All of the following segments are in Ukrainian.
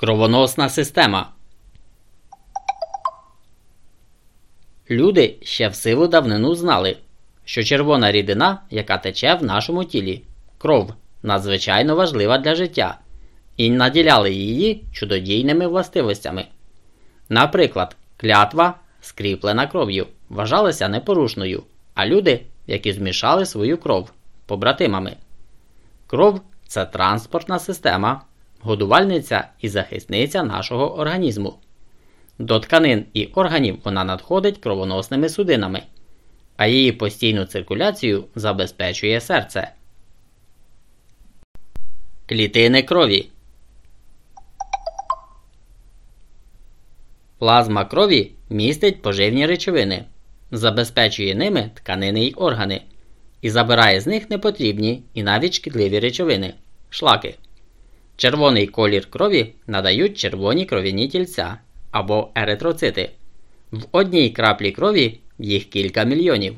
Кровоносна система. Люди ще в сиву давнину знали, що червона рідина, яка тече в нашому тілі, кров, надзвичайно важлива для життя, і наділяли її чудодійними властивостями. Наприклад, клятва, скріплена кров'ю, вважалася непорушною, а люди, які змішали свою кров побратимами. Кров це транспортна система, годувальниця і захисниця нашого організму. До тканин і органів вона надходить кровоносними судинами, а її постійну циркуляцію забезпечує серце. Клітини крові. Плазма крові містить поживні речовини, забезпечує ними тканини й органи і забирає з них непотрібні і навіть шкідливі речовини шлаки. Червоний колір крові надають червоні кров'яні тільця або еритроцити. В одній краплі крові їх кілька мільйонів.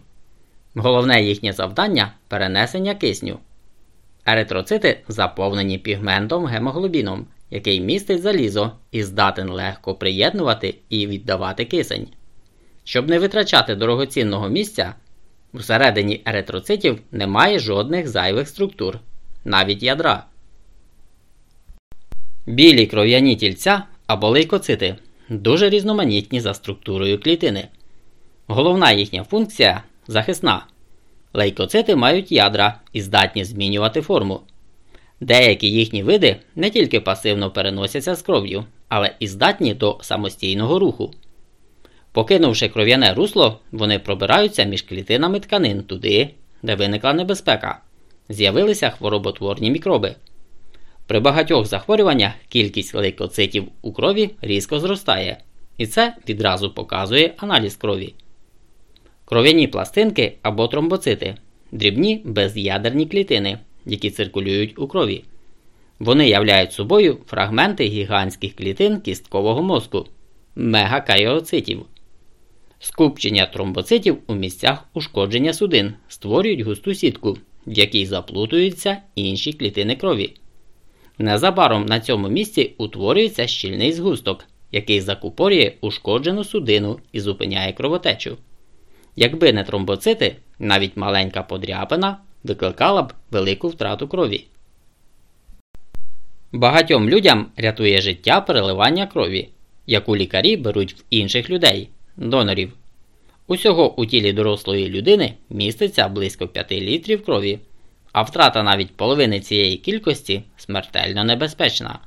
Головне їхнє завдання перенесення кисню. Еритроцити заповнені пігментом гемоглобіном, який містить залізо і здатен легко приєднувати і віддавати кисень. Щоб не витрачати дорогоцінного місця, всередині еритроцитів немає жодних зайвих структур, навіть ядра. Білі кров'яні тільця або лейкоцити дуже різноманітні за структурою клітини. Головна їхня функція захисна. Лейкоцити мають ядра і здатні змінювати форму. Деякі їхні види не тільки пасивно переносяться з кров'ю, але і здатні до самостійного руху. Покинувши кров'яне русло, вони пробираються між клітинами тканин туди, де виникла небезпека. З'явилися хвороботворні мікроби. При багатьох захворюваннях кількість лейкоцитів у крові різко зростає, і це відразу показує аналіз крові. Кров'яні пластинки або тромбоцити дрібні без'ядерні клітини, які циркулюють у крові. Вони являють собою фрагменти гігантських клітин кісткового мозку мегакаріоцитів. Скупчення тромбоцитів у місцях ушкодження судин створюють густу сітку, в якій заплутуються інші клітини крові. Незабаром на цьому місці утворюється щільний згусток, який закупорює ушкоджену судину і зупиняє кровотечу. Якби не тромбоцити, навіть маленька подряпина викликала б велику втрату крові. Багатьом людям рятує життя переливання крові, яку лікарі беруть в інших людей, донорів. Усього у тілі дорослої людини міститься близько 5 літрів крові а втрата навіть половини цієї кількості смертельно небезпечна.